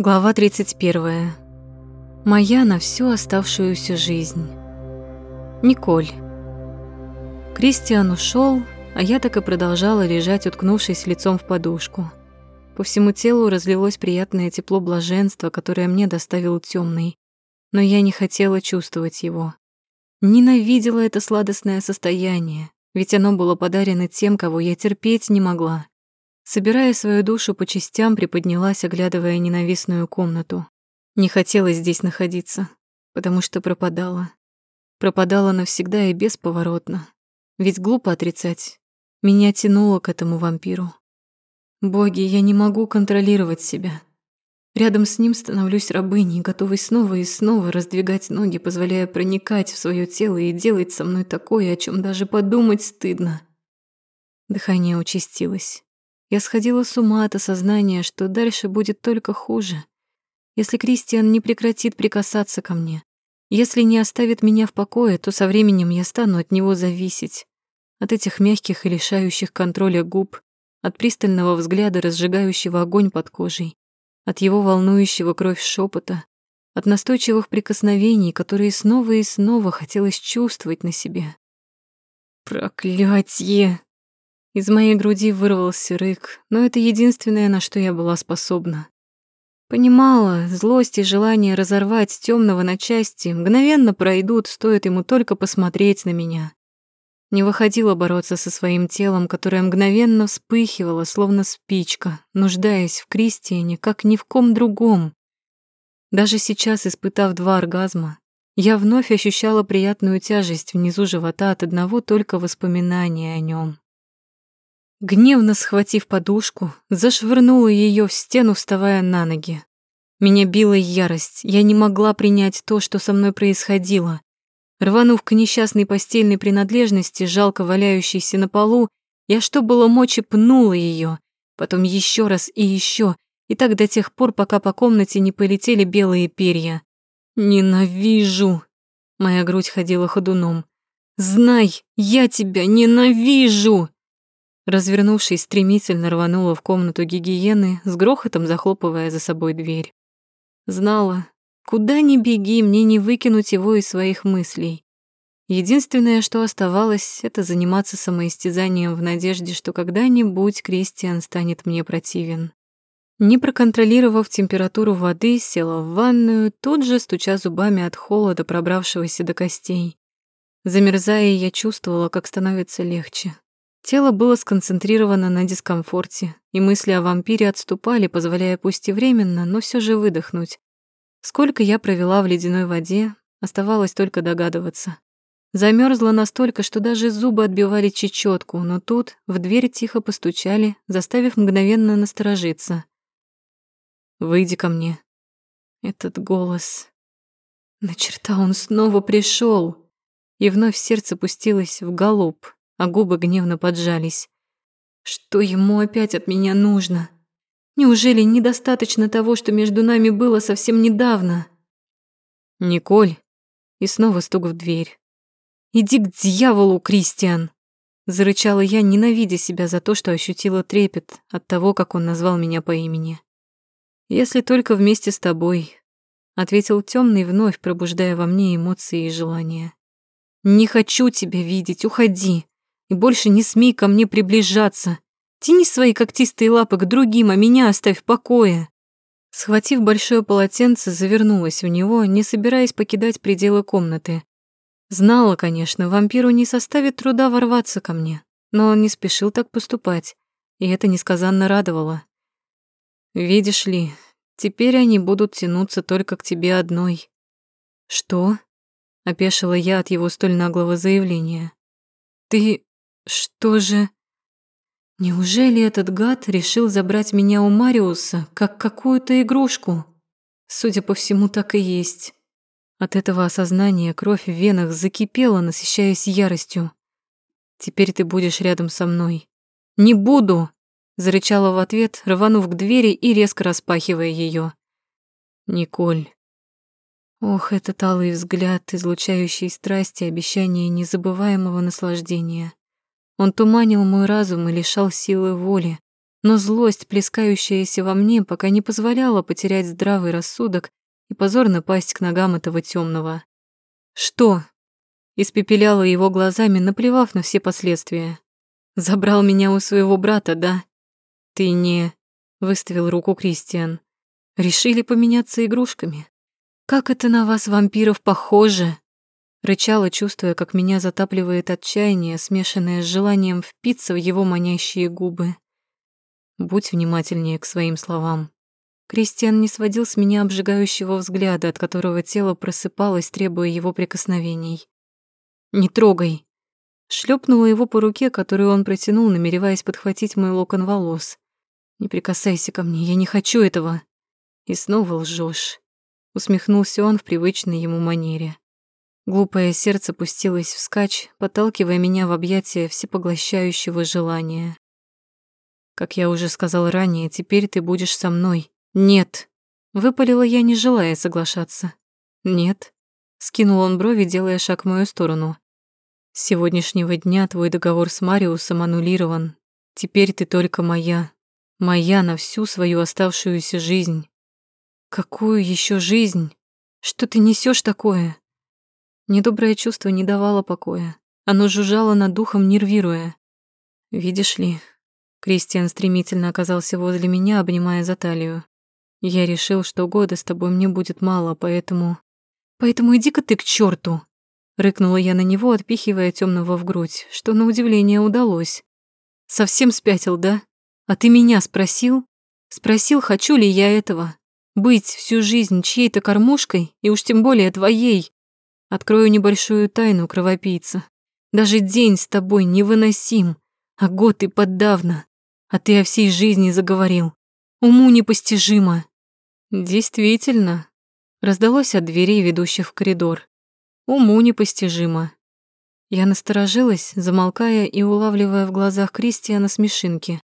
Глава 31. Моя на всю оставшуюся жизнь. Николь. Кристиан ушел, а я так и продолжала лежать, уткнувшись лицом в подушку. По всему телу разлилось приятное тепло блаженства, которое мне доставил темный, но я не хотела чувствовать его. Ненавидела это сладостное состояние, ведь оно было подарено тем, кого я терпеть не могла. Собирая свою душу по частям, приподнялась, оглядывая ненавистную комнату. Не хотела здесь находиться, потому что пропадала. Пропадала навсегда и бесповоротно. Ведь глупо отрицать. Меня тянуло к этому вампиру. Боги, я не могу контролировать себя. Рядом с ним становлюсь рабыней, готовой снова и снова раздвигать ноги, позволяя проникать в свое тело и делать со мной такое, о чем даже подумать стыдно. Дыхание участилось. Я сходила с ума от осознания, что дальше будет только хуже. Если Кристиан не прекратит прикасаться ко мне, если не оставит меня в покое, то со временем я стану от него зависеть. От этих мягких и лишающих контроля губ, от пристального взгляда, разжигающего огонь под кожей, от его волнующего кровь шепота, от настойчивых прикосновений, которые снова и снова хотелось чувствовать на себе. Проклятье! Из моей груди вырвался рык, но это единственное, на что я была способна. Понимала, злость и желание разорвать темного на части мгновенно пройдут, стоит ему только посмотреть на меня. Не выходило бороться со своим телом, которое мгновенно вспыхивало, словно спичка, нуждаясь в Кристиане, как ни в ком другом. Даже сейчас, испытав два оргазма, я вновь ощущала приятную тяжесть внизу живота от одного только воспоминания о нем. Гневно схватив подушку, зашвырнула ее в стену, вставая на ноги. Меня била ярость, я не могла принять то, что со мной происходило. Рванув к несчастной постельной принадлежности, жалко валяющейся на полу, я что было мочи пнула ее, потом еще раз и еще, и так до тех пор, пока по комнате не полетели белые перья. «Ненавижу!» Моя грудь ходила ходуном. «Знай, я тебя ненавижу!» Развернувшись, стремительно рванула в комнату гигиены, с грохотом захлопывая за собой дверь. Знала, куда ни беги, мне не выкинуть его из своих мыслей. Единственное, что оставалось, это заниматься самоистязанием в надежде, что когда-нибудь Кристиан станет мне противен. Не проконтролировав температуру воды, села в ванную, тут же стуча зубами от холода, пробравшегося до костей. Замерзая, я чувствовала, как становится легче. Тело было сконцентрировано на дискомфорте, и мысли о вампире отступали, позволяя пусть и временно, но все же выдохнуть. Сколько я провела в ледяной воде, оставалось только догадываться. Замерзла настолько, что даже зубы отбивали чечетку, но тут в дверь тихо постучали, заставив мгновенно насторожиться. «Выйди ко мне». Этот голос... На черта он снова пришел, И вновь сердце пустилось в галоп, а губы гневно поджались. Что ему опять от меня нужно? Неужели недостаточно того, что между нами было совсем недавно? Николь. И снова стук в дверь. Иди к дьяволу, Кристиан. Зарычала я, ненавидя себя за то, что ощутила трепет от того, как он назвал меня по имени. «Если только вместе с тобой», — ответил темный, вновь пробуждая во мне эмоции и желания. «Не хочу тебя видеть, уходи и больше не смей ко мне приближаться. Тяни свои когтистые лапы к другим, а меня оставь в покое». Схватив большое полотенце, завернулась в него, не собираясь покидать пределы комнаты. Знала, конечно, вампиру не составит труда ворваться ко мне, но он не спешил так поступать, и это несказанно радовало. «Видишь ли, теперь они будут тянуться только к тебе одной». «Что?» — опешила я от его столь наглого заявления. «Ты что же... Неужели этот гад решил забрать меня у Мариуса, как какую-то игрушку? Судя по всему, так и есть. От этого осознания кровь в венах закипела, насыщаясь яростью. «Теперь ты будешь рядом со мной». «Не буду!» — зарычала в ответ, рванув к двери и резко распахивая ее. «Николь». Ох, этот алый взгляд, излучающий страсть и обещание незабываемого наслаждения. Он туманил мой разум и лишал силы воли, но злость, плескающаяся во мне, пока не позволяла потерять здравый рассудок и позорно пасть к ногам этого темного. «Что?» Испепеляла его глазами, наплевав на все последствия. «Забрал меня у своего брата, да?» «Ты не...» — выставил руку Кристиан. «Решили поменяться игрушками? Как это на вас, вампиров, похоже!» Рычала, чувствуя, как меня затапливает отчаяние, смешанное с желанием впиться в его манящие губы. Будь внимательнее к своим словам. Кристиан не сводил с меня обжигающего взгляда, от которого тело просыпалось, требуя его прикосновений. «Не трогай!» Шлепнула его по руке, которую он протянул, намереваясь подхватить мой локон волос. «Не прикасайся ко мне, я не хочу этого!» И снова лжешь. Усмехнулся он в привычной ему манере. Глупое сердце пустилось вскачь, подталкивая меня в объятия всепоглощающего желания. Как я уже сказал ранее, теперь ты будешь со мной. Нет. Выпалила я, не желая соглашаться. Нет. Скинул он брови, делая шаг в мою сторону. С сегодняшнего дня твой договор с Мариусом аннулирован. Теперь ты только моя. Моя на всю свою оставшуюся жизнь. Какую еще жизнь? Что ты несешь такое? Недоброе чувство не давало покоя. Оно жужжало над духом, нервируя. Видишь ли, Кристиан стремительно оказался возле меня, обнимая за талию. Я решил, что года с тобой мне будет мало, поэтому... Поэтому иди-ка ты к черту! Рыкнула я на него, отпихивая темного в грудь, что на удивление удалось. Совсем спятил, да? А ты меня спросил? Спросил, хочу ли я этого? Быть всю жизнь чьей-то кормушкой, и уж тем более твоей. Открою небольшую тайну, кровопийца. Даже день с тобой невыносим, а год и подавно. А ты о всей жизни заговорил. Уму непостижимо. Действительно. Раздалось от дверей, ведущих в коридор. Уму непостижимо. Я насторожилась, замолкая и улавливая в глазах Кристиана смешинки.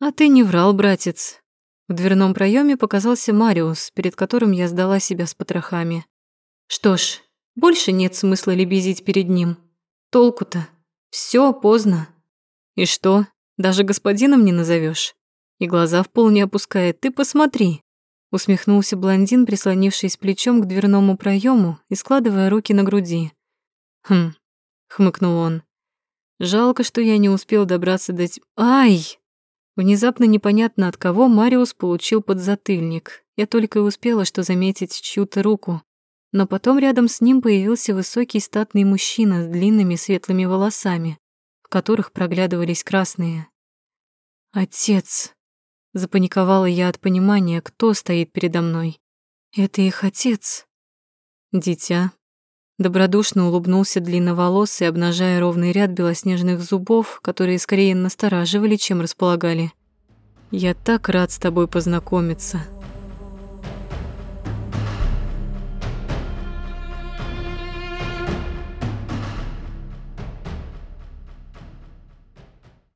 «А ты не врал, братец». В дверном проеме показался Мариус, перед которым я сдала себя с потрохами. Что ж, больше нет смысла лебезить перед ним. Толку-то? Все поздно. И что? Даже господином не назовешь. И глаза в пол не опускает. Ты посмотри. Усмехнулся блондин, прислонившись плечом к дверному проему и складывая руки на груди. Хм, хмыкнул он. Жалко, что я не успел добраться до... Ай! Внезапно непонятно от кого Мариус получил подзатыльник. Я только и успела что заметить чью-то руку. Но потом рядом с ним появился высокий статный мужчина с длинными светлыми волосами которых проглядывались красные. «Отец!» — запаниковала я от понимания, кто стоит передо мной. «Это их отец!» «Дитя!» Добродушно улыбнулся длинноволосый, обнажая ровный ряд белоснежных зубов, которые скорее настораживали, чем располагали. «Я так рад с тобой познакомиться!»